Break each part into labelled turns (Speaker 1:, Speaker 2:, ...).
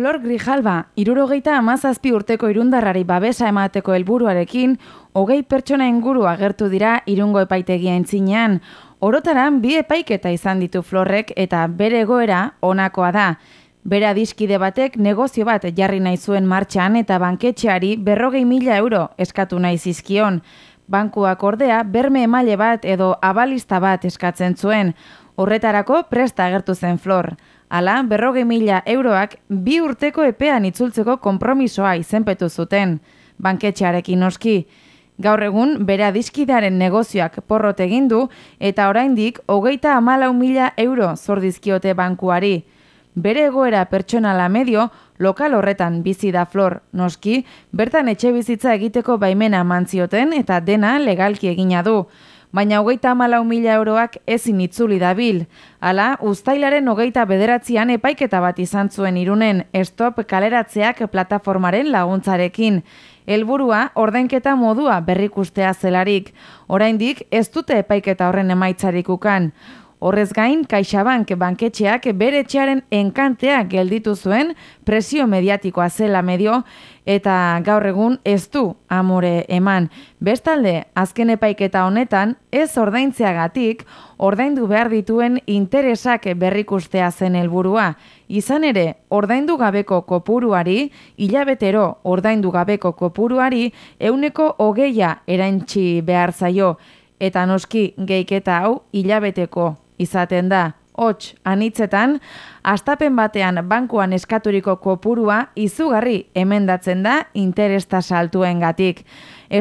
Speaker 1: Flor Grijalba, irurogeita amazazpi urteko irundarrari babesa emateko helburuarekin, hogei pertsona inguru agertu dira irungo epaitegia entzinean. Orotaran, bi epaiketa izan ditu Florrek eta bere egoera onakoa da. Bere adiskide batek negozio bat jarri nahi zuen martxan eta banketxeari berrogei mila euro eskatu nahi zizkion. Bankuak ordea berme emaile bat edo abalista bat eskatzen zuen. Horretarako presta agertu zen Flor. Hala, berroge mila euroak bi urteko epean itzultzeko konpromisoa izenpetu zuten, banketxearekin noski. Gaur egun, bere adiskidaren negozioak porrot egin du eta oraindik hogeita amalau mila euro zordizkiote bankuari. Bere egoera pertsonala medio, lokal horretan bizi da flor, noski, bertan etxe bizitza egiteko baimena mantzioten eta dena legalki egina du baina hogeita amalau mila euroak ezin itzuli dabil. Hala, ustailaren hogeita bederatzean epaiketa bat izan zuen irunen stop kaleratzeak plataformaren laguntzarekin. Helburua ordenketa modua berrikustea zelarik. Oraindik ez dute epaiketa horren emaitzarik ukan. Horrez gain, Kaixabank banketxeak bere etxearen enkantea gelditu zuen presio mediatikoa zela medio eta gaur egun ez du amore eman. Bestalde, azken epaiketa honetan, ez ordaintzeagatik ordaindu behar dituen interesak berrikustea zen helburua. Izan ere, ordaindu gabeko kopuruari, hilabetero ordaindu gabeko kopuruari, euneko hogeia erantxi behar zaio. Eta noski geiketa hau hilabeteko izaten da. Hots, anitzetan, astapen batean bankuan eskaturiko kopurua izugarri emendatzen da interesta saltuen gatik.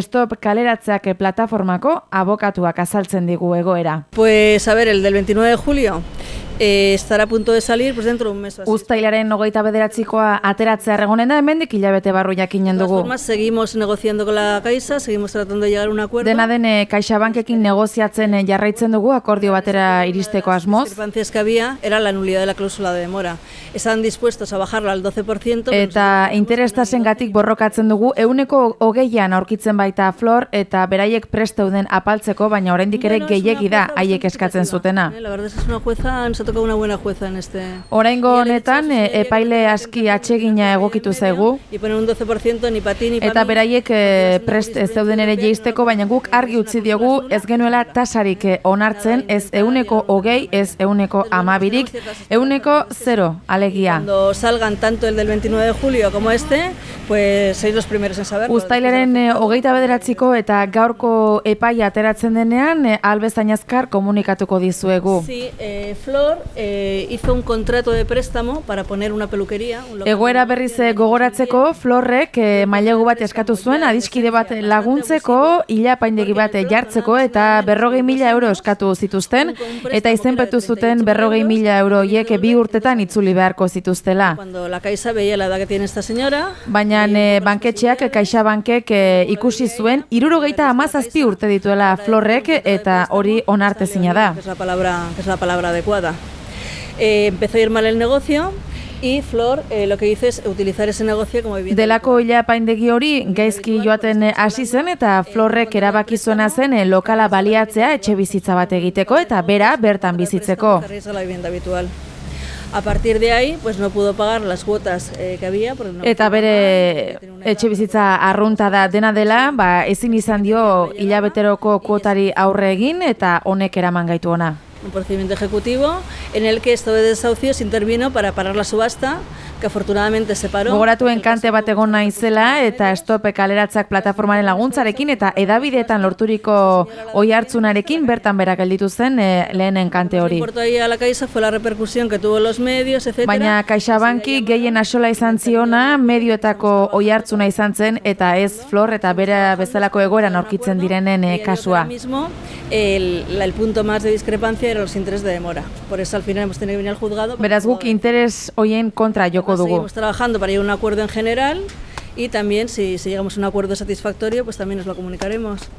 Speaker 1: Stop kaleratzeak plataformako abokatuak azaltzen digu egoera.
Speaker 2: Pues a ver, el del 29 de julio, eh, estará a punto de salir pues dentro de un mes.
Speaker 1: Uztailaren hogeita bederatzikoa ateratzea regonen da, hemendik hilabete barru jakinen dugu.
Speaker 2: Formas, seguimos negociando con la Caixa, seguimos tratando de llegar a un acuerdo.
Speaker 1: Dena den, eh, Caixa Bankekin negoziatzen eh, jarraitzen dugu, akordio batera iristeko asmoz.
Speaker 2: Que había era la nulidad de la cláusula de demora. Están dispuestos a bajarlo al 12%.
Speaker 1: Eta interestasen gatik borrokatzen dugu, euneko hogeian aurkitzen baita flor, eta beraiek presteuden apaltzeko, baina oraindik ere gehiegi da haiek eskatzen zutena.
Speaker 2: La verdad es una jueza, tocado una buena jueza en este.
Speaker 1: Oraingo honetan e, epaile aski atsegina egokitu zaigu.
Speaker 2: Y poner un 12% ni pati ni
Speaker 1: Eta beraiek e, prest zeuden ere jeisteko, baina guk argi utzi diogu ez genuela tasarik e, onartzen, ez euneko hogei, ez euneko amabirik, euneko zero, alegia.
Speaker 2: Cuando salgan tanto el del 29 de julio como este, pues sois los primeros en saberlo.
Speaker 1: Uztailaren e, hogeita bederatziko eta gaurko epaia ateratzen denean, e, albezain azkar komunikatuko dizuegu.
Speaker 2: Sí, eh, Flor eh, hizo un contrato de préstamo para poner una peluquería. Un
Speaker 1: Egoera berriz eh, gogoratzeko, Florrek eh, mailegu bat eskatu zuen, adiskide bat laguntzeko, ila paindegi bat jartzeko, eta berrogei mila euro eskatu zituzten, eta izenpetu zuten berrogei mila euro hiek bi urtetan itzuli beharko zituztela.
Speaker 2: Cuando la Caixa veía la edad que tiene esta señora...
Speaker 1: Baina eh, banketxeak, Caixa bankek eh, ikusi zuen, irurogeita amazazpi urte dituela Florrek, eta hori onartezina da.
Speaker 2: Es la palabra, es la palabra adecuada. Eh, empezó a ir mal el negocio y Flor eh, lo que dice es utilizar ese negocio como vivienda.
Speaker 1: Delako ila paindegi hori gaizki joaten hasi zen eta Florrek erabaki zuena zen eh, lokala baliatzea etxe bizitza bat egiteko eta bera bertan bizitzeko.
Speaker 2: A partir de ahí, pues no pudo pagar las cuotas eh, que había. No
Speaker 1: eta bere etxe bizitza arrunta da dena dela, ba, ezin izan dio hilabeteroko kuotari aurre egin eta honek eraman gaitu ona
Speaker 2: un procedimiento ejecutivo en el que esto de desahucios intervino para parar la subasta que afortunadamente se paró.
Speaker 1: Gogoratu enkante bat egon naizela eta estope kaleratzak plataformaren laguntzarekin eta edabideetan lorturiko oi hartzunarekin bertan bera gelditu zen e, lehen enkante hori.
Speaker 2: A la Caixa fue la repercusión que tuvo los medios, etc.
Speaker 1: Baina CaixaBanki gehien asola izan ziona medioetako oi hartzuna izan zen eta ez flor eta bera bezalako egoeran aurkitzen direnen e, kasua.
Speaker 2: mismo el, el punto más de discrepancia era los intereses de demora. Por eso al final hemos tenido que venir al juzgado.
Speaker 1: Beraz guk interes hoien kontra joko dugu.
Speaker 2: Seguimos trabajando para llegar a un acuerdo en general y también si, si llegamos a un acuerdo satisfactorio, pues también nos lo comunicaremos.